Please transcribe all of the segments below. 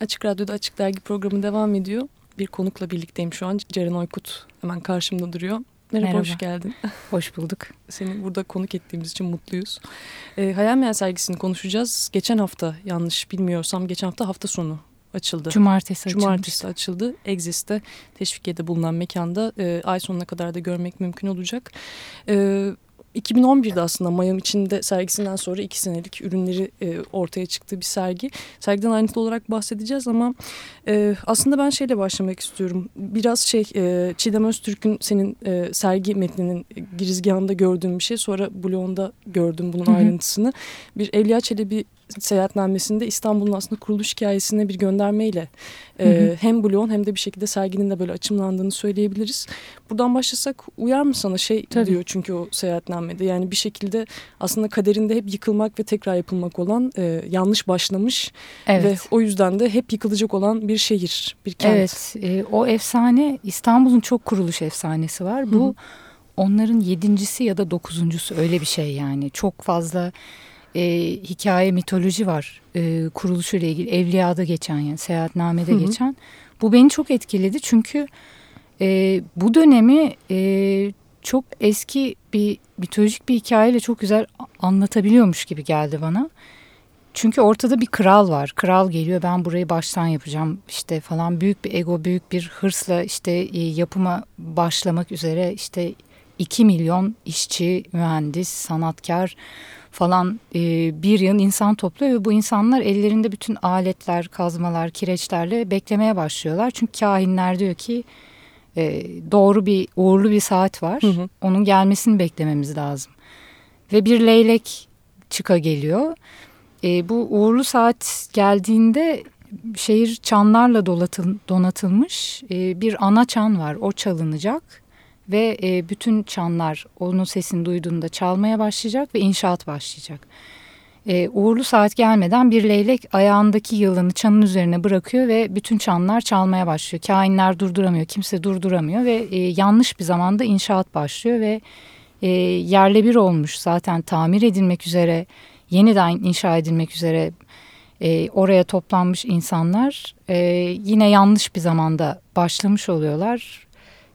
Açık Radyo'da Açık Dergi programı devam ediyor. Bir konukla birlikteyim şu an. Ceren Oykut hemen karşımda duruyor. Merhaba, Merhaba. hoş geldin. Hoş bulduk. Seni burada konuk ettiğimiz için mutluyuz. E, Hayal Meyal sergisini konuşacağız. Geçen hafta yanlış bilmiyorsam geçen hafta hafta sonu açıldı. Cumartesi açıldı. Cumartesi açıldı. Exis'te Teşvikiye'de bulunan mekanda e, ay sonuna kadar da görmek mümkün olacak. E, 2011'de aslında Mayam içinde sergisinden sonra iki senelik ürünleri e, ortaya çıktığı bir sergi. Sergiden ayrıntılı olarak bahsedeceğiz ama e, aslında ben şeyle başlamak istiyorum. Biraz şey e, Çiğdem Öztürk'ün senin e, sergi metninin girizgahında gördüğüm bir şey. Sonra blogunda gördüm bunun Hı -hı. ayrıntısını. Bir Evliya Çelebi seyahatnamesinde İstanbul'un aslında kuruluş hikayesine bir göndermeyle e, hem bloğun hem de bir şekilde serginin de böyle açımlandığını söyleyebiliriz. Buradan başlasak uyar mı sana şey Tabii. diyor çünkü o seyahatnamede yani bir şekilde aslında kaderinde hep yıkılmak ve tekrar yapılmak olan e, yanlış başlamış evet. ve o yüzden de hep yıkılacak olan bir şehir, bir kent. Evet e, o efsane İstanbul'un çok kuruluş efsanesi var. Bu Hı -hı. onların yedincisi ya da dokuzuncusu öyle bir şey yani çok fazla e, hikaye mitoloji var e, kuruluşuyla ilgili Evliya'da geçen yani seyahatnamede Hı -hı. geçen. Bu beni çok etkiledi çünkü e, bu dönemi e, çok eski bir mitolojik bir hikayeyle çok güzel anlatabiliyormuş gibi geldi bana. Çünkü ortada bir kral var. Kral geliyor ben burayı baştan yapacağım işte falan büyük bir ego büyük bir hırsla işte e, yapıma başlamak üzere işte 2 milyon işçi, mühendis, sanatkar falan e, bir yığın insan topluyor ve bu insanlar ellerinde bütün aletler, kazmalar, kireçlerle beklemeye başlıyorlar. Çünkü kahinler diyor ki e, doğru bir uğurlu bir saat var. Hı hı. Onun gelmesini beklememiz lazım. Ve bir leylek çıka geliyor. E, bu uğurlu saat geldiğinde şehir çanlarla donatıl, donatılmış e, bir ana çan var. O çalınacak ve e, bütün çanlar onun sesini duyduğunda çalmaya başlayacak ve inşaat başlayacak. E, uğurlu saat gelmeden bir leylek ayağındaki yılanı çanın üzerine bırakıyor ve bütün çanlar çalmaya başlıyor. Kainler durduramıyor, kimse durduramıyor ve e, yanlış bir zamanda inşaat başlıyor ve e, yerle bir olmuş zaten tamir edilmek üzere, yeniden inşa edilmek üzere e, oraya toplanmış insanlar e, yine yanlış bir zamanda başlamış oluyorlar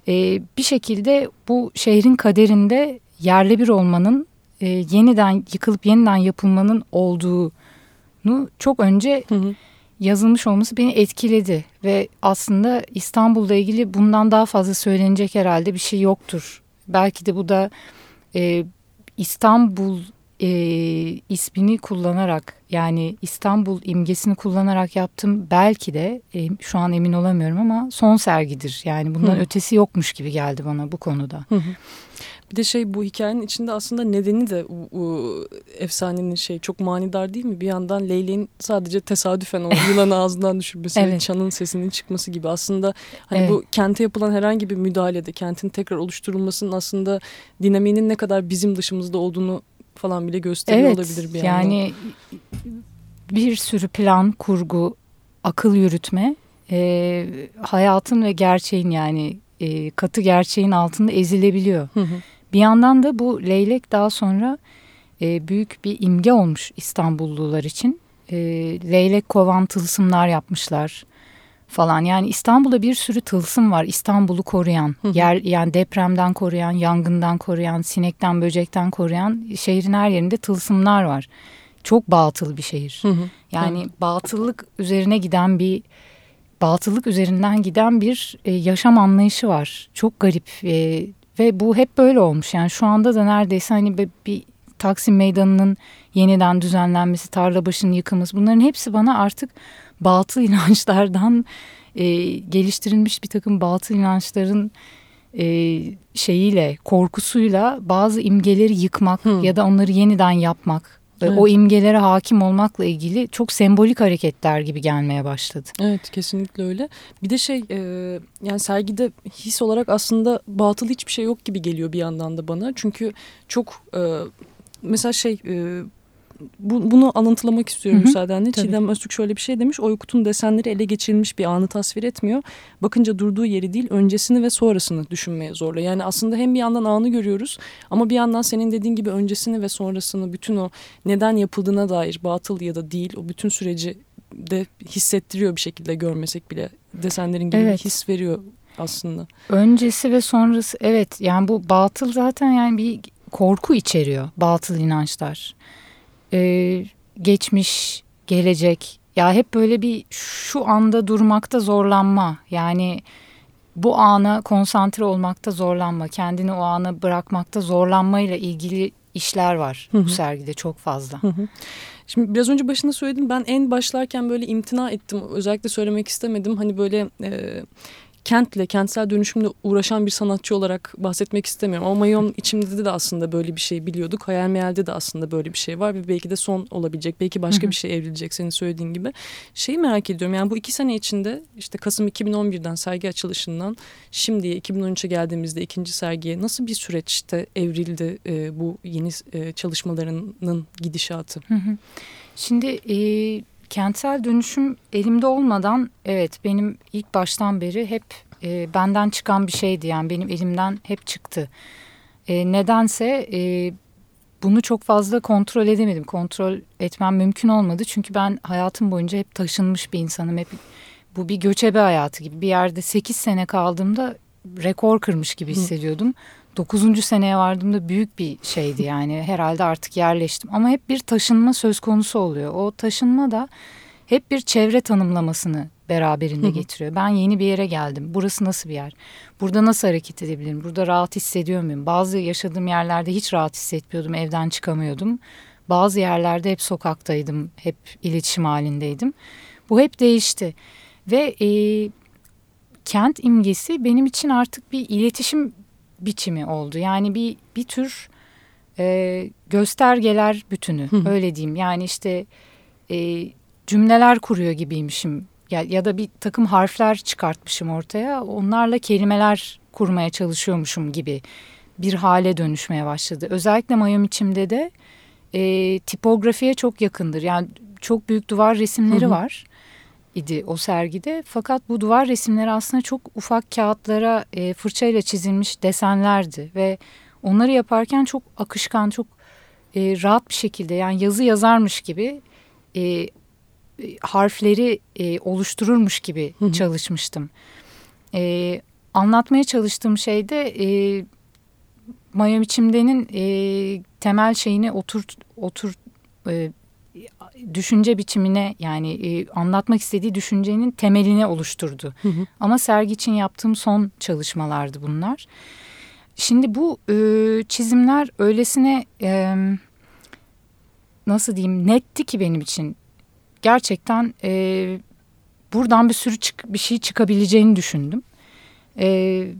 e, bir şekilde bu şehrin kaderinde yerle bir olmanın e, yeniden yıkılıp yeniden yapılmanın olduğunu çok önce hı hı. yazılmış olması beni etkiledi ve aslında İstanbul'la ilgili bundan daha fazla söylenecek herhalde bir şey yoktur. Belki de bu da e, İstanbul e, ismini kullanarak yani İstanbul imgesini kullanarak yaptım belki de e, şu an emin olamıyorum ama son sergidir. Yani bundan Hı. ötesi yokmuş gibi geldi bana bu konuda. Hı Bir de şey bu hikayenin içinde aslında nedeni de o efsanenin şey çok manidar değil mi? Bir yandan Leyli'nin sadece tesadüfen o yılan ağzından düşürmesi evet. ve çanın sesinin çıkması gibi. Aslında hani evet. bu kente yapılan herhangi bir müdahalede kentin tekrar oluşturulmasının aslında dinamiğinin ne kadar bizim dışımızda olduğunu falan bile gösteriyor evet, olabilir bir yandan. Yani bir sürü plan, kurgu, akıl yürütme e, hayatın ve gerçeğin yani e, katı gerçeğin altında ezilebiliyor. Hı hı. Bir yandan da bu leylek daha sonra e, büyük bir imge olmuş İstanbullular için. E, leylek kovan tılsımlar yapmışlar falan. Yani İstanbul'da bir sürü tılsım var İstanbul'u koruyan. Yer yani depremden koruyan, yangından koruyan, sinekten, böcekten koruyan şehrin her yerinde tılsımlar var. Çok batıl bir şehir. Hı hı. Yani hı. batıllık üzerine giden bir batıllık üzerinden giden bir e, yaşam anlayışı var. Çok garip e, ve bu hep böyle olmuş. Yani şu anda da neredeyse hani bir, bir Taksim Meydanı'nın yeniden düzenlenmesi, Tarlabaşı'nın yıkılması bunların hepsi bana artık batıl inançlardan e, geliştirilmiş bir takım batıl inançların e, şeyiyle, korkusuyla bazı imgeleri yıkmak Hı. ya da onları yeniden yapmak Evet. O imgelere hakim olmakla ilgili çok sembolik hareketler gibi gelmeye başladı. Evet kesinlikle öyle. Bir de şey e, yani sergide his olarak aslında batıl hiçbir şey yok gibi geliyor bir yandan da bana. Çünkü çok e, mesela şey e, bu, bunu alıntılamak istiyorum Hı -hı. müsaadenle. Tabii. Çiğdem Öztürk şöyle bir şey demiş. Oykut'un desenleri ele geçirilmiş bir anı tasvir etmiyor. Bakınca durduğu yeri değil öncesini ve sonrasını düşünmeye zorla. Yani aslında hem bir yandan anı görüyoruz ama bir yandan senin dediğin gibi öncesini ve sonrasını bütün o neden yapıldığına dair batıl ya da değil o bütün süreci de hissettiriyor bir şekilde görmesek bile desenlerin gibi Evet. his veriyor aslında. Öncesi ve sonrası evet yani bu batıl zaten yani bir korku içeriyor batıl inançlar. Ee, geçmiş, gelecek ya hep böyle bir şu anda durmakta zorlanma yani bu ana konsantre olmakta zorlanma kendini o ana bırakmakta zorlanmayla ilgili işler var Hı hı. bu sergide çok fazla. Hı hı. Şimdi biraz önce başında söyledim ben en başlarken böyle imtina ettim. Özellikle söylemek istemedim. Hani böyle e, kentle, kentsel dönüşümle uğraşan bir sanatçı olarak bahsetmek istemiyorum. Ama Mayon içimde de aslında böyle bir şey biliyorduk. Hayal meyalde de aslında böyle bir şey var ve belki de son olabilecek. Belki başka bir şey evrilecek senin söylediğin gibi. Şeyi merak ediyorum yani bu iki sene içinde işte Kasım 2011'den sergi açılışından şimdiye 2013'e geldiğimizde ikinci sergiye nasıl bir süreçte evrildi e, bu yeni e, çalışmalarının gidişatı? Hı hı. Şimdi e, kentsel dönüşüm elimde olmadan evet benim ilk baştan beri hep e, benden çıkan bir şeydi yani benim elimden hep çıktı. E, nedense e, bunu çok fazla kontrol edemedim. Kontrol etmem mümkün olmadı çünkü ben hayatım boyunca hep taşınmış bir insanım. Hep bu bir göçebe hayatı gibi bir yerde 8 sene kaldığımda rekor kırmış gibi hissediyordum. Dokuzuncu seneye vardığımda büyük bir şeydi yani herhalde artık yerleştim. Ama hep bir taşınma söz konusu oluyor. O taşınma da hep bir çevre tanımlamasını beraberinde Hı hı. getiriyor. Ben yeni bir yere geldim. Burası nasıl bir yer? Burada nasıl hareket edebilirim? Burada rahat hissediyor muyum? Bazı yaşadığım yerlerde hiç rahat hissetmiyordum. Evden çıkamıyordum. Bazı yerlerde hep sokaktaydım. Hep iletişim halindeydim. Bu hep değişti. Ve e, kent imgesi benim için artık bir iletişim biçimi oldu. Yani bir bir tür e, göstergeler bütünü Hı hı. öyle diyeyim. Yani işte e, cümleler kuruyor gibiymişim ya, ya da bir takım harfler çıkartmışım ortaya. Onlarla kelimeler kurmaya çalışıyormuşum gibi bir hale dönüşmeye başladı. Özellikle mayom içimde de e, tipografiye çok yakındır. Yani çok büyük duvar resimleri Hı hı. var idi o sergide. Fakat bu duvar resimleri aslında çok ufak kağıtlara e, fırçayla çizilmiş desenlerdi ve onları yaparken çok akışkan, çok e, rahat bir şekilde yani yazı yazarmış gibi e, e, harfleri e, oluştururmuş gibi Hı hı. çalışmıştım. E, anlatmaya çalıştığım şey de e, Maya biçimdenin e, temel şeyini otur otur e, düşünce biçimine yani e, anlatmak istediği düşüncenin temelini oluşturdu. Hı hı. Ama sergi için yaptığım son çalışmalardı bunlar. Şimdi bu e, çizimler öylesine e, nasıl diyeyim netti ki benim için. Gerçekten e, buradan bir sürü çık, bir şey çıkabileceğini düşündüm. E,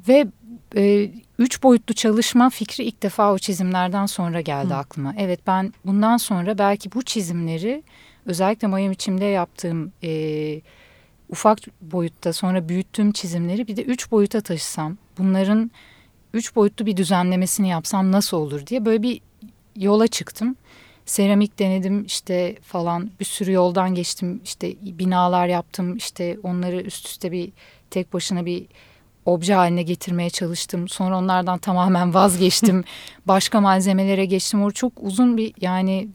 ve e, üç boyutlu çalışma fikri ilk defa o çizimlerden sonra geldi Hı. aklıma. Evet ben bundan sonra belki bu çizimleri özellikle Mayam içimde yaptığım e, ufak boyutta sonra büyüttüğüm çizimleri bir de üç boyuta taşısam bunların üç boyutlu bir düzenlemesini yapsam nasıl olur diye böyle bir yola çıktım. Seramik denedim işte falan bir sürü yoldan geçtim işte binalar yaptım işte onları üst üste bir tek başına bir obje haline getirmeye çalıştım. Sonra onlardan tamamen vazgeçtim. Başka malzemelere geçtim. O çok uzun bir yani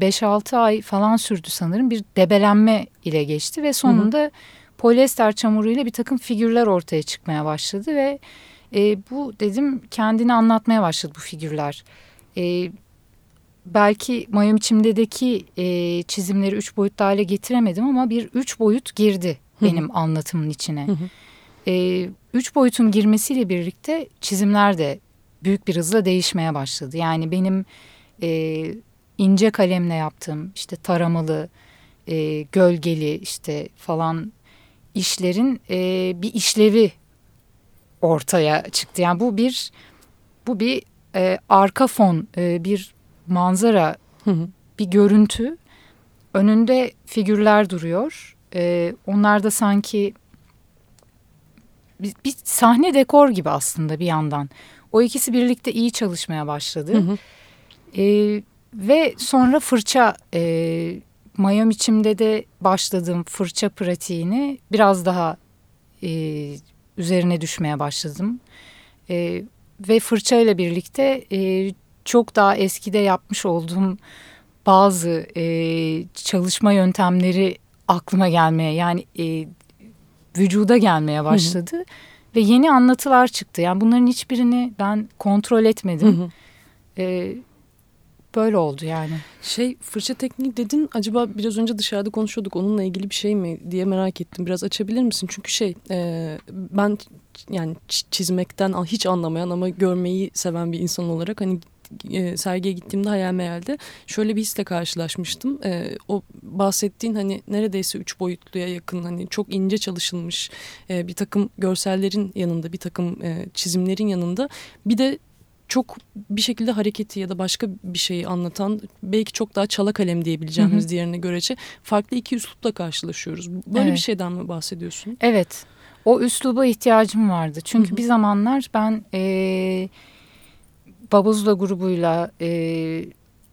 5-6 ay falan sürdü sanırım. Bir debelenme ile geçti ve sonunda polyester çamuruyla bir takım figürler ortaya çıkmaya başladı ve e, bu dedim kendini anlatmaya başladı bu figürler. E, belki mayom içimdedeki e, çizimleri üç boyutlu hale getiremedim ama bir üç boyut girdi benim anlatımın içine. Hı hı. E, üç boyutun girmesiyle birlikte çizimler de büyük bir hızla değişmeye başladı. Yani benim e, ince kalemle yaptığım işte taramalı, e, gölgeli işte falan işlerin e, bir işlevi ortaya çıktı. Yani bu bir bu bir e, arka fon, e, bir manzara, Hı hı. bir görüntü. Önünde figürler duruyor. E, onlar da sanki bir, bir sahne dekor gibi aslında bir yandan. O ikisi birlikte iyi çalışmaya başladı. Hı hı. E, ve sonra fırça e, mayom içimde de başladığım fırça pratiğini biraz daha e, üzerine düşmeye başladım. E, ve fırça ile birlikte e, çok daha eskide yapmış olduğum bazı e, çalışma yöntemleri aklıma gelmeye yani e, vücuda gelmeye başladı. Hı hı. Ve yeni anlatılar çıktı. Yani bunların hiçbirini ben kontrol etmedim. Hı hı. E, böyle oldu yani. Şey fırça tekniği dedin acaba biraz önce dışarıda konuşuyorduk onunla ilgili bir şey mi diye merak ettim. Biraz açabilir misin? Çünkü şey e, ben yani çizmekten hiç anlamayan ama görmeyi seven bir insan olarak hani e, sergiye gittiğimde hayal meyalde şöyle bir hisle karşılaşmıştım. E, o bahsettiğin hani neredeyse üç boyutluya yakın hani çok ince çalışılmış e, bir takım görsellerin yanında bir takım e, çizimlerin yanında bir de çok bir şekilde hareketi ya da başka bir şeyi anlatan belki çok daha çala kalem diyebileceğimiz hı hı. diğerine görece farklı iki üslupla karşılaşıyoruz. Böyle evet. bir şeyden mi bahsediyorsun? Evet. O üsluba ihtiyacım vardı. Çünkü hı hı. bir zamanlar ben e, Babuzla grubuyla e,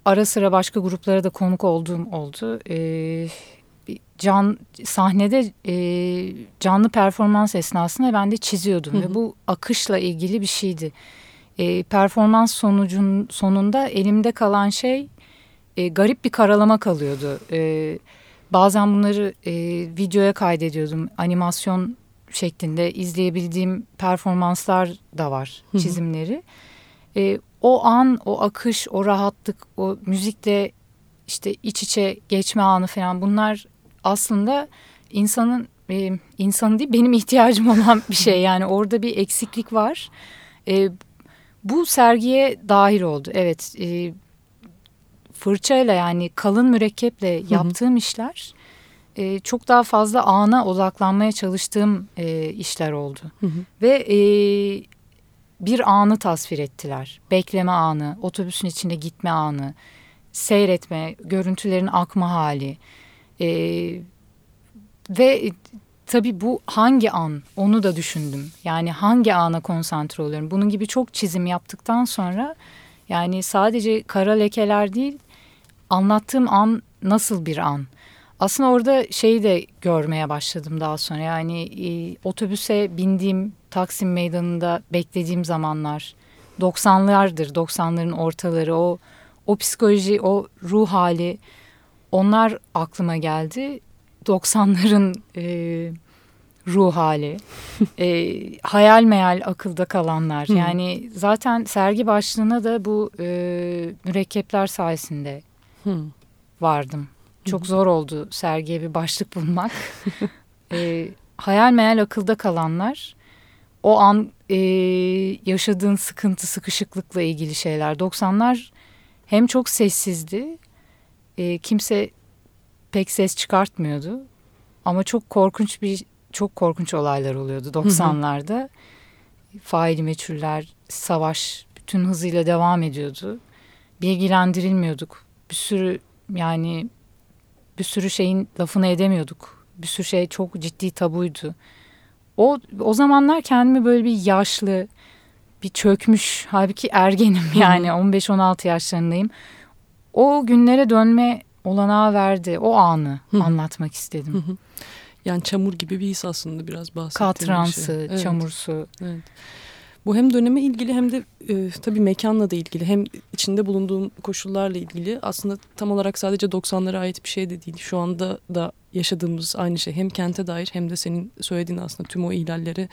ara sıra başka gruplara da konuk olduğum oldu. E, can sahnede e, canlı performans esnasında ben de çiziyordum hı hı. ve bu akışla ilgili bir şeydi e, performans sonucun sonunda elimde kalan şey e, garip bir karalama kalıyordu. E, bazen bunları e, videoya kaydediyordum. Animasyon şeklinde izleyebildiğim performanslar da var, çizimleri. E, o an, o akış, o rahatlık, o müzikle işte iç içe geçme anı falan bunlar aslında insanın e, insanın değil benim ihtiyacım olan bir şey. Yani orada bir eksiklik var. E, bu sergiye dahil oldu. Evet e, fırçayla yani kalın mürekkeple yaptığım işler e, çok daha fazla ana odaklanmaya çalıştığım e, işler oldu. Hı -hı. Ve e, bir anı tasvir ettiler. Bekleme anı, otobüsün içinde gitme anı, seyretme, görüntülerin akma hali. E, ve tabii bu hangi an onu da düşündüm. Yani hangi ana konsantre oluyorum. Bunun gibi çok çizim yaptıktan sonra yani sadece kara lekeler değil anlattığım an nasıl bir an. Aslında orada şeyi de görmeye başladım daha sonra. Yani e, otobüse bindiğim Taksim Meydanı'nda beklediğim zamanlar 90'lardır. 90'ların ortaları o o psikoloji, o ruh hali onlar aklıma geldi. 90'ların e, ruh hali, e, hayal meyal akılda kalanlar. Yani zaten sergi başlığına da bu e, mürekkepler sayesinde vardım. Çok zor oldu sergiye bir başlık bulmak. e, hayal meyal akılda kalanlar, o an e, yaşadığın sıkıntı, sıkışıklıkla ilgili şeyler. 90'lar hem çok sessizdi, e, kimse pek ses çıkartmıyordu. Ama çok korkunç bir çok korkunç olaylar oluyordu 90'larda. Faili meçhuller, savaş bütün hızıyla devam ediyordu. Bilgilendirilmiyorduk. Bir sürü yani bir sürü şeyin lafını edemiyorduk. Bir sürü şey çok ciddi tabuydu. O o zamanlar kendimi böyle bir yaşlı, bir çökmüş, halbuki ergenim yani 15-16 yaşlarındayım. O günlere dönme olanağı verdi. O anı anlatmak istedim. Yani çamur gibi bir his aslında biraz bahsettiğim Katransı, şey. evet. çamursu. Evet. Bu hem döneme ilgili hem de e, tabii mekanla da ilgili hem içinde bulunduğum koşullarla ilgili aslında tam olarak sadece 90'lara ait bir şey de değil. Şu anda da yaşadığımız aynı şey hem kente dair hem de senin söylediğin aslında tüm o ihlalleri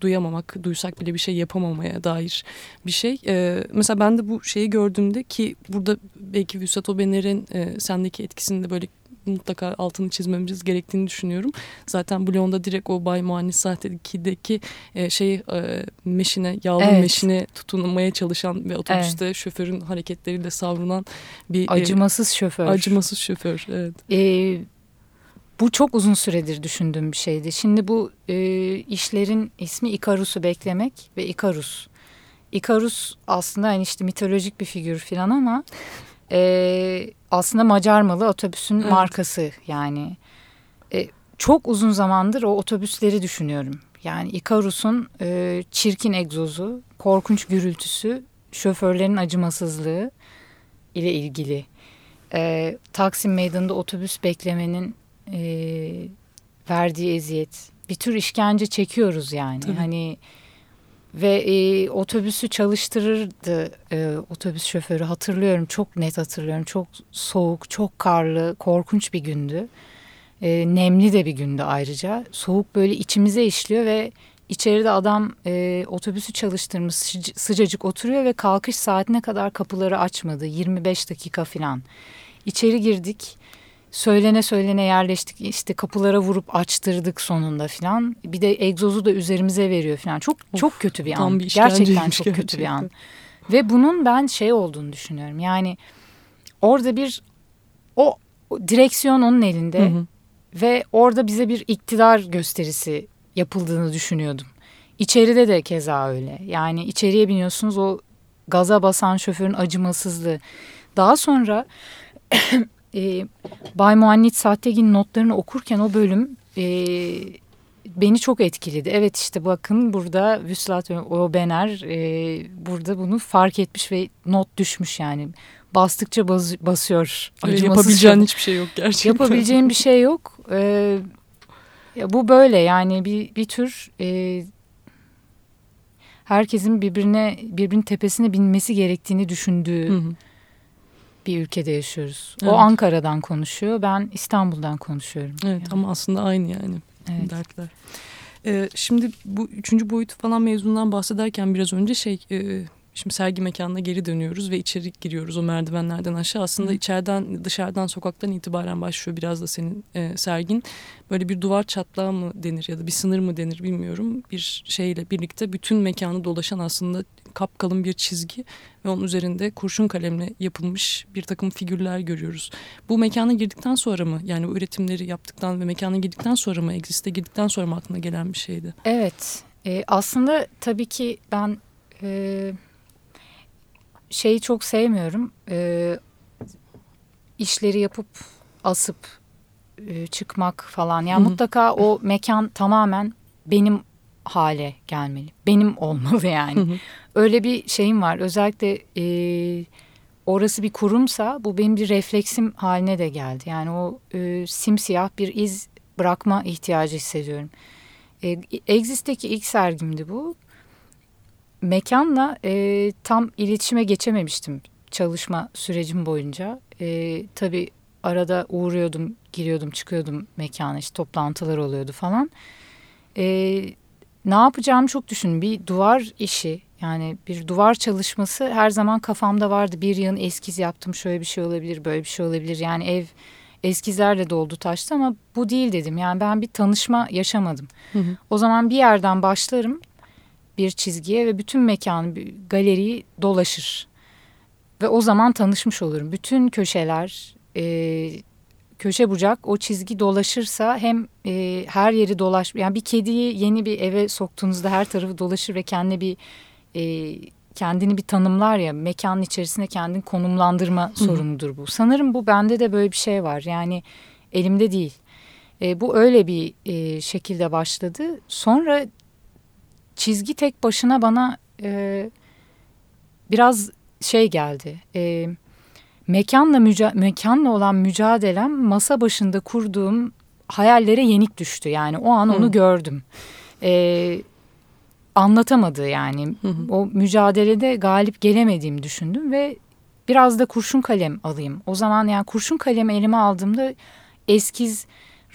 duyamamak, duysak bile bir şey yapamamaya dair bir şey. Ee, mesela ben de bu şeyi gördüğümde ki burada belki Vüsat Obener'in e, sendeki etkisini de böyle mutlaka altını çizmemiz gerektiğini düşünüyorum. Zaten Blyon'da direkt o Bay Muannis Sahte'deki e, şey e, meşine, yağlı evet. meşine tutunmaya çalışan ve otobüste evet. şoförün hareketleriyle savrulan bir... Acımasız e, şoför. Acımasız şoför, evet. Ee, bu çok uzun süredir düşündüğüm bir şeydi. Şimdi bu e, işlerin ismi Ikarus'u beklemek ve Ikarus. Ikarus aslında yani işte mitolojik bir figür falan ama e, aslında Macar malı otobüsün evet. markası yani. E, çok uzun zamandır o otobüsleri düşünüyorum. Yani Ikarus'un e, çirkin egzozu, korkunç gürültüsü, şoförlerin acımasızlığı ile ilgili. E, Taksim Meydanı'nda otobüs beklemenin e, verdiği eziyet. Bir tür işkence çekiyoruz yani. Tabii. Hani ve e, otobüsü çalıştırırdı e, otobüs şoförü hatırlıyorum çok net hatırlıyorum çok soğuk çok karlı korkunç bir gündü E, nemli de bir günde ayrıca. Soğuk böyle içimize işliyor ve içeride adam e, otobüsü çalıştırmış sıca- sıcacık oturuyor ve kalkış saatine kadar kapıları açmadı. 25 dakika falan. İçeri girdik. Söylene söylene yerleştik işte kapılara vurup açtırdık sonunda falan. Bir de egzozu da üzerimize veriyor falan. Çok Of, çok kötü bir an. bir gerçekten çok kötü bir an. Ve bunun ben şey olduğunu düşünüyorum. Yani orada bir o, o direksiyon onun elinde Hı hı. ve orada bize bir iktidar gösterisi yapıldığını düşünüyordum. İçeride de keza öyle. Yani içeriye biniyorsunuz o gaza basan şoförün acımasızlığı. Daha sonra e, Bay Muannit Sattegin notlarını okurken o bölüm e, beni çok etkiledi. Evet işte bakın burada Vüslat Obener e, burada bunu fark etmiş ve not düşmüş yani. Bastıkça bas, basıyor. Acımasız yapabileceğin şoför. hiçbir şey yok gerçekten. Yapabileceğim bir şey yok. Ee, ya bu böyle yani bir, bir tür e, herkesin birbirine birbirinin tepesine binmesi gerektiğini düşündüğü Hı hı. Bir ülkede yaşıyoruz. Evet. O Ankara'dan konuşuyor, ben İstanbul'dan konuşuyorum. Evet Yani, ama aslında aynı yani evet. dertler. Ee, şimdi bu üçüncü boyutu falan mevzundan bahsederken biraz önce şey... E, Şimdi sergi mekanına geri dönüyoruz ve içeri giriyoruz o merdivenlerden aşağı. Aslında Hı. içeriden dışarıdan sokaktan itibaren başlıyor biraz da senin e, sergin. Böyle bir duvar çatlağı mı denir ya da bir sınır mı denir bilmiyorum. Bir şeyle birlikte bütün mekanı dolaşan aslında kapkalın bir çizgi ve onun üzerinde kurşun kalemle yapılmış bir takım figürler görüyoruz. Bu mekana girdikten sonra mı yani bu üretimleri yaptıktan ve mekana girdikten sonra mı Existe girdikten sonra mı aklına gelen bir şeydi? Evet. E, aslında tabii ki ben e, şeyi çok sevmiyorum. E, işleri yapıp asıp e, çıkmak falan. Yani Hı hı. mutlaka o mekan tamamen benim hale gelmeli. Benim olmalı yani. Hı hı. Öyle bir şeyim var. Özellikle e, orası bir kurumsa bu benim bir refleksim haline de geldi. Yani o e, simsiyah bir iz bırakma ihtiyacı hissediyorum. E, Exist'teki ilk sergimdi bu. Mekanla e, tam iletişime geçememiştim çalışma sürecim boyunca. E, tabii arada uğruyordum, giriyordum, çıkıyordum mekana. işte toplantılar oluyordu falan. E, ne yapacağımı çok düşündüm. Bir duvar işi yani bir duvar çalışması her zaman kafamda vardı. Bir yığın eskiz yaptım şöyle bir şey olabilir, böyle bir şey olabilir. Yani ev eskizlerle doldu taştı ama bu değil dedim. Yani ben bir tanışma yaşamadım. Hı hı. O zaman bir yerden başlarım bir çizgiye ve bütün mekanı, galeriyi dolaşır. Ve o zaman tanışmış olurum. Bütün köşeler, e, köşe bucak o çizgi dolaşırsa hem e, her yeri dolaş... Yani bir kediyi yeni bir eve soktuğunuzda her tarafı dolaşır ve kendine bir... E, kendini bir tanımlar ya mekanın içerisinde kendini konumlandırma hı. sorunudur bu. Sanırım bu bende de böyle bir şey var. Yani elimde değil. E, bu öyle bir e, şekilde başladı. Sonra çizgi tek başına bana e, biraz şey geldi. E, mekanla müca mekanla olan mücadelem masa başında kurduğum hayallere yenik düştü. Yani o an onu Hı. gördüm. E, anlatamadı yani. Hı hı. O mücadelede galip gelemediğimi düşündüm ve biraz da kurşun kalem alayım. O zaman yani kurşun kalem elime aldığımda eskiz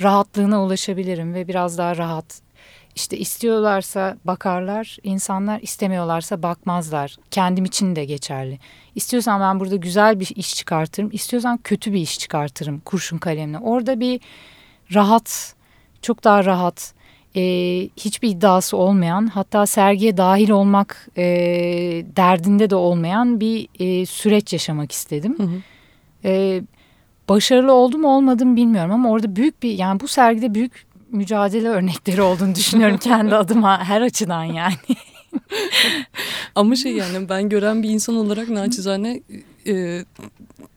rahatlığına ulaşabilirim ve biraz daha rahat. İşte istiyorlarsa bakarlar, insanlar istemiyorlarsa bakmazlar. Kendim için de geçerli. İstiyorsan ben burada güzel bir iş çıkartırım, istiyorsan kötü bir iş çıkartırım kurşun kalemle. Orada bir rahat, çok daha rahat, e, hiçbir iddiası olmayan, hatta sergiye dahil olmak e, derdinde de olmayan bir e, süreç yaşamak istedim. Hı hı. Ee, başarılı oldu mu olmadı mı bilmiyorum ama orada büyük bir yani bu sergide büyük mücadele örnekleri olduğunu düşünüyorum kendi adıma her açıdan yani. Ama şey yani ben gören bir insan olarak naçizane e,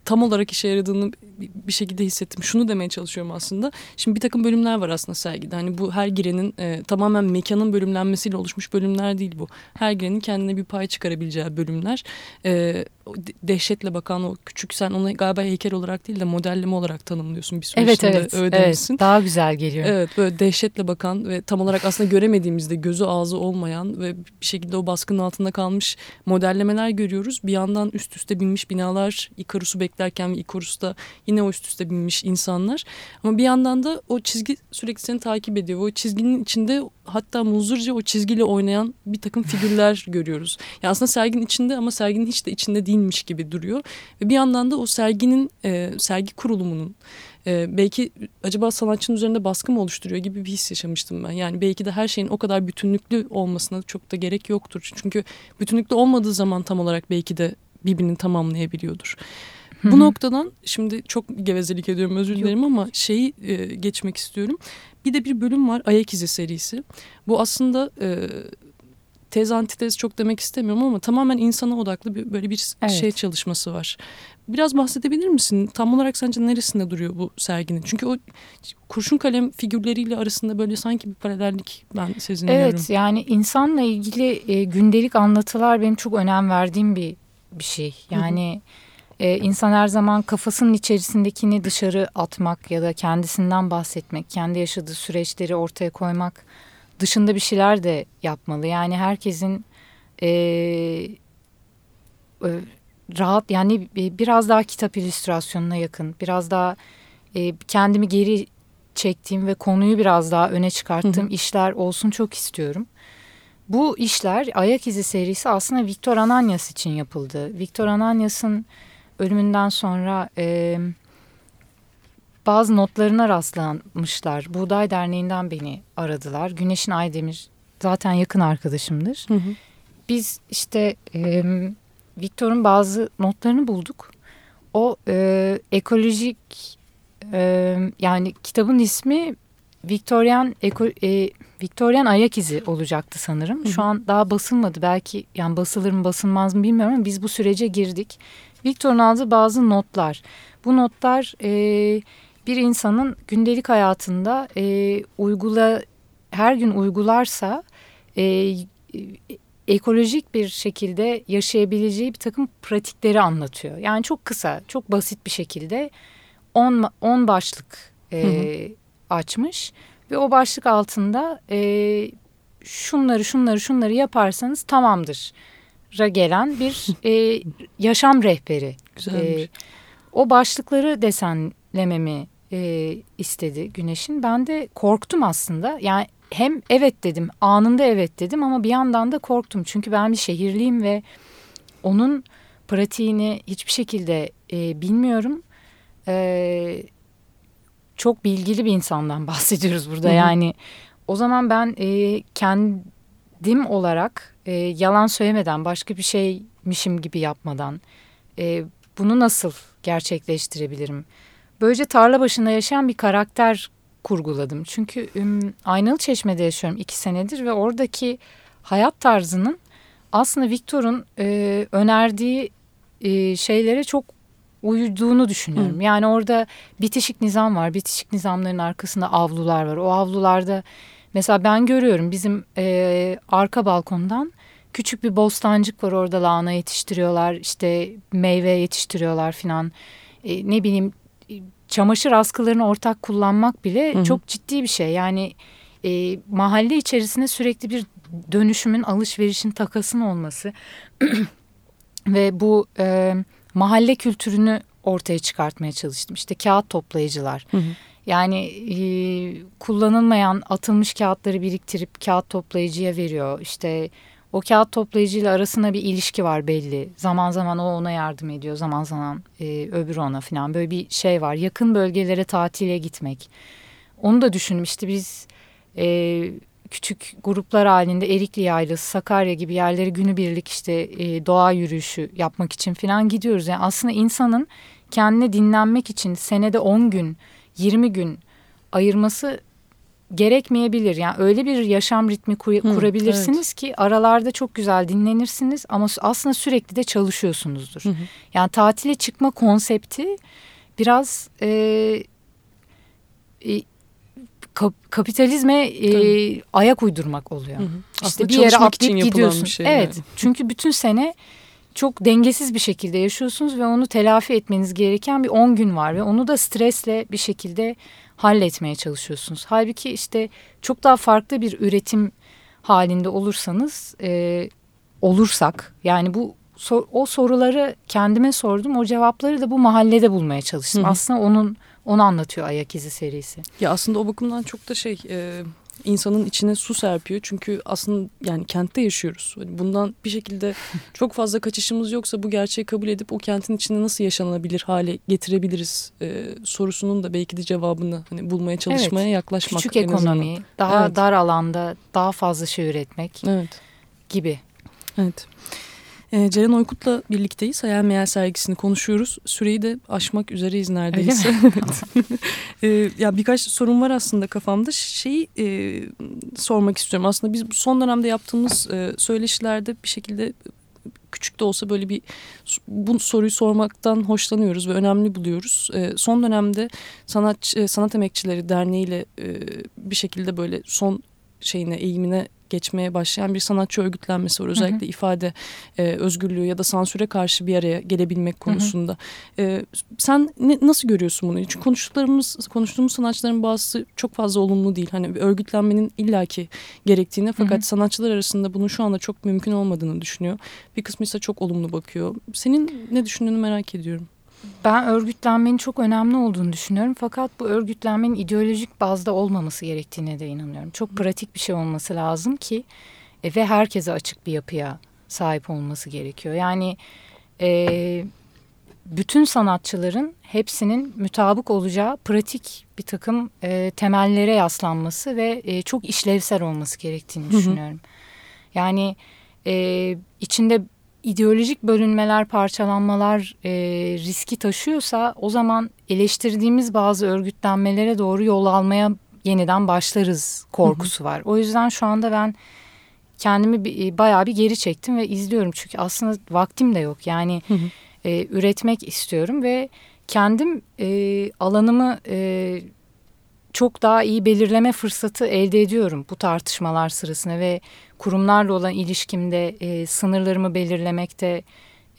tam olarak işe yaradığını bir şekilde hissettim. Şunu demeye çalışıyorum aslında. Şimdi bir takım bölümler var aslında sergide. Hani bu her girenin e, tamamen mekanın bölümlenmesiyle oluşmuş bölümler değil bu. Her girenin kendine bir pay çıkarabileceği bölümler. E, dehşetle bakan o küçük sen onu galiba heykel olarak değil de modelleme olarak tanımlıyorsun bir süre evet içinde. evet, Öyle evet demişsin. daha güzel geliyor. Evet böyle dehşetle bakan ve tam olarak aslında göremediğimizde gözü ağzı olmayan ve bir şekilde o baskının altında kalmış modellemeler görüyoruz. Bir yandan üst üste binmiş binalar Ikarus'u beklerken ve Ikarus'ta yine o üst üste binmiş insanlar. Ama bir yandan da o çizgi sürekli seni takip ediyor. O çizginin içinde hatta muzurca o çizgiyle oynayan bir takım figürler görüyoruz. Yani aslında serginin içinde ama serginin hiç de içinde değilmiş gibi duruyor. Ve bir yandan da o serginin, e, sergi kurulumunun e, belki acaba sanatçının üzerinde baskı mı oluşturuyor gibi bir his yaşamıştım ben. Yani belki de her şeyin o kadar bütünlüklü olmasına çok da gerek yoktur. Çünkü bütünlüklü olmadığı zaman tam olarak belki de birbirini tamamlayabiliyordur. Bu noktadan şimdi çok gevezelik ediyorum özür dilerim ama şeyi e, geçmek istiyorum. Bir de bir bölüm var Ayak İzi serisi. Bu aslında e, tez antitez çok demek istemiyorum ama tamamen insana odaklı bir, böyle bir evet. şey çalışması var. Biraz bahsedebilir misin? Tam olarak sence neresinde duruyor bu serginin? Çünkü o kurşun kalem figürleriyle arasında böyle sanki bir paralellik ben sezinliyorum. Evet yani insanla ilgili e, gündelik anlatılar benim çok önem verdiğim bir bir şey. Yani e, insan her zaman kafasının içerisindekini dışarı atmak ya da kendisinden bahsetmek, kendi yaşadığı süreçleri ortaya koymak dışında bir şeyler de yapmalı. Yani herkesin e, e, rahat yani biraz daha kitap illüstrasyonuna yakın, biraz daha e, kendimi geri çektiğim ve konuyu biraz daha öne çıkarttığım hı hı. işler olsun çok istiyorum. Bu işler Ayak İzi serisi aslında Viktor Ananias için yapıldı. Viktor Ananias'ın ölümünden sonra e, bazı notlarına rastlanmışlar. Buğday Derneği'nden beni aradılar. Güneş'in Aydemir zaten yakın arkadaşımdır. Hı hı. Biz işte e, Viktor'un bazı notlarını bulduk. O e, ekolojik e, yani kitabın ismi Victorian Eko, e, Victorian ayak izi olacaktı sanırım. Şu an daha basılmadı. Belki yani basılır mı basılmaz mı bilmiyorum ama biz bu sürece girdik. Victor'un aldığı bazı notlar. Bu notlar e, bir insanın gündelik hayatında e, uygula her gün uygularsa e, ekolojik bir şekilde yaşayabileceği bir takım pratikleri anlatıyor. Yani çok kısa, çok basit bir şekilde 10 başlık e, hı hı. açmış ve o başlık altında e, şunları şunları şunları yaparsanız tamamdır gelen bir e, yaşam rehberi. E, o başlıkları desenlememi e, istedi Güneş'in. Ben de korktum aslında. Yani hem evet dedim anında evet dedim ama bir yandan da korktum. Çünkü ben bir şehirliyim ve onun pratiğini hiçbir şekilde e, bilmiyorum. E, çok bilgili bir insandan bahsediyoruz burada. Hı -hı. Yani o zaman ben e, kendim olarak e, yalan söylemeden başka bir şeymişim gibi yapmadan e, bunu nasıl gerçekleştirebilirim? Böylece tarla başında yaşayan bir karakter kurguladım. Çünkü üm, Aynalı Çeşme'de yaşıyorum iki senedir ve oradaki hayat tarzının aslında Victor'un e, önerdiği e, şeylere çok uyduğunu düşünüyorum. Hı. Yani orada bitişik nizam var. Bitişik nizamların arkasında avlular var. O avlularda mesela ben görüyorum bizim e, arka balkondan küçük bir bostancık var orada lahana yetiştiriyorlar. işte meyve yetiştiriyorlar filan. E, ne bileyim çamaşır askılarını ortak kullanmak bile hı hı. çok ciddi bir şey. Yani e, mahalle içerisinde sürekli bir dönüşümün, alışverişin, takasın olması ve bu e, mahalle kültürünü ortaya çıkartmaya çalıştım. İşte kağıt toplayıcılar. Hı hı. Yani e, kullanılmayan atılmış kağıtları biriktirip kağıt toplayıcıya veriyor. İşte o kağıt toplayıcıyla arasında bir ilişki var belli. Zaman zaman o ona yardım ediyor, zaman zaman e, öbürü ona falan. Böyle bir şey var. Yakın bölgelere tatile gitmek. Onu da düşündüm. İşte biz e, küçük gruplar halinde Erikli Yaylası, Sakarya gibi yerleri günübirlik işte e, doğa yürüyüşü yapmak için falan gidiyoruz. Yani aslında insanın kendine dinlenmek için senede 10 gün, 20 gün ayırması gerekmeyebilir. Yani öyle bir yaşam ritmi kur kurabilirsiniz evet. ki aralarda çok güzel dinlenirsiniz ama aslında sürekli de çalışıyorsunuzdur. Hı hı. Yani tatile çıkma konsepti biraz e, e, kap kapitalizme e, ayak uydurmak oluyor. Hı hı. İşte aslında bir yere atlayıp gidiyorsun. Bir şey evet. Yani. Çünkü bütün sene çok dengesiz bir şekilde yaşıyorsunuz ve onu telafi etmeniz gereken bir 10 gün var ve onu da stresle bir şekilde halletmeye çalışıyorsunuz. Halbuki işte çok daha farklı bir üretim halinde olursanız e, olursak yani bu o soruları kendime sordum. O cevapları da bu mahallede bulmaya çalıştım. Hı -hı. Aslında onun onu anlatıyor Ayak İzi serisi. Ya aslında o bakımdan çok da şey e, insanın içine su serpiyor. Çünkü aslında yani kentte yaşıyoruz. Hani bundan bir şekilde çok fazla kaçışımız yoksa bu gerçeği kabul edip o kentin içinde nasıl yaşanabilir hale getirebiliriz e, sorusunun da belki de cevabını hani bulmaya çalışmaya evet. yaklaşmak. Küçük ekonomi, daha evet. dar alanda daha fazla şey üretmek evet. gibi. Evet. E, Ceren Oykut'la birlikteyiz. Hayal Meyal sergisini konuşuyoruz. Süreyi de aşmak üzereyiz neredeyse. e, ya birkaç sorun var aslında kafamda. Şeyi e, sormak istiyorum. Aslında biz son dönemde yaptığımız e, söyleşilerde bir şekilde küçük de olsa böyle bir bu soruyu sormaktan hoşlanıyoruz ve önemli buluyoruz. E, son dönemde sanat e, sanat emekçileri derneğiyle e, bir şekilde böyle son şeyine eğimine geçmeye başlayan bir sanatçı örgütlenmesi var. Özellikle hı hı. ifade e, özgürlüğü ya da sansüre karşı bir araya gelebilmek konusunda. Hı hı. E, sen ne, nasıl görüyorsun bunu? Çünkü konuştuklarımız, konuştuğumuz sanatçıların bazısı çok fazla olumlu değil. Hani bir örgütlenmenin illaki gerektiğini fakat hı hı. sanatçılar arasında bunun şu anda çok mümkün olmadığını düşünüyor. Bir kısmı ise çok olumlu bakıyor. Senin ne düşündüğünü merak ediyorum. Ben örgütlenmenin çok önemli olduğunu düşünüyorum. Fakat bu örgütlenmenin ideolojik bazda olmaması gerektiğine de inanıyorum. Çok pratik bir şey olması lazım ki e, ve herkese açık bir yapıya sahip olması gerekiyor. Yani e, bütün sanatçıların hepsinin mütabık olacağı pratik bir takım e, temellere yaslanması ve e, çok işlevsel olması gerektiğini düşünüyorum. Yani e, içinde ideolojik bölünmeler, parçalanmalar e, riski taşıyorsa o zaman eleştirdiğimiz bazı örgütlenmelere doğru yol almaya yeniden başlarız korkusu var. O yüzden şu anda ben kendimi e, bayağı bir geri çektim ve izliyorum çünkü aslında vaktim de yok. Yani E, üretmek istiyorum ve kendim e, alanımı e, çok daha iyi belirleme fırsatı elde ediyorum bu tartışmalar sırasında ve kurumlarla olan ilişkimde e, sınırlarımı belirlemekte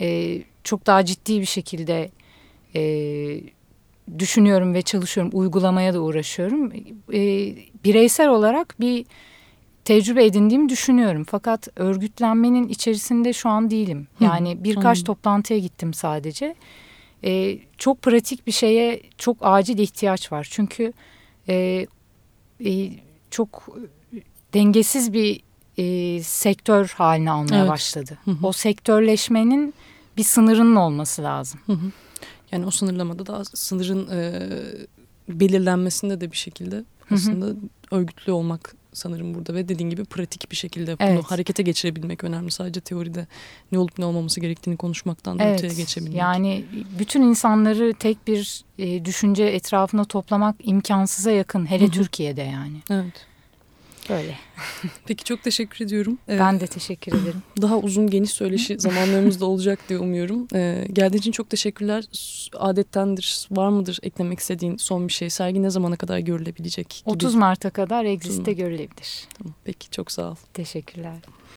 e, çok daha ciddi bir şekilde e, düşünüyorum ve çalışıyorum. Uygulamaya da uğraşıyorum. E, bireysel olarak bir tecrübe edindiğimi düşünüyorum. Fakat örgütlenmenin içerisinde şu an değilim. Yani birkaç Hı. toplantıya gittim sadece. E, çok pratik bir şeye çok acil ihtiyaç var. Çünkü e, e, çok dengesiz bir e, sektör haline almaya evet. başladı. Hı hı. O sektörleşmenin bir sınırının olması lazım. Hı hı. Yani o sınırlamada da sınırın e, belirlenmesinde de bir şekilde aslında hı hı. örgütlü olmak sanırım burada ve dediğin gibi pratik bir şekilde bunu evet. harekete geçirebilmek önemli. Sadece teoride ne olup ne olmaması gerektiğini konuşmaktan da evet. öteye geçebilmek. Yani bütün insanları tek bir e, düşünce etrafına toplamak imkansıza yakın hele. Türkiye'de yani. Evet. Böyle. Peki çok teşekkür ediyorum. Ee, ben de teşekkür ederim. Daha uzun geniş söyleşi zamanlarımız da olacak diye umuyorum. Ee, geldiğin için çok teşekkürler. Adettendir, var mıdır eklemek istediğin son bir şey? Sergi ne zamana kadar görülebilecek? Gibi. 30 Mart'a kadar Exit'te görülebilir. Tamam, peki çok sağ ol. Teşekkürler.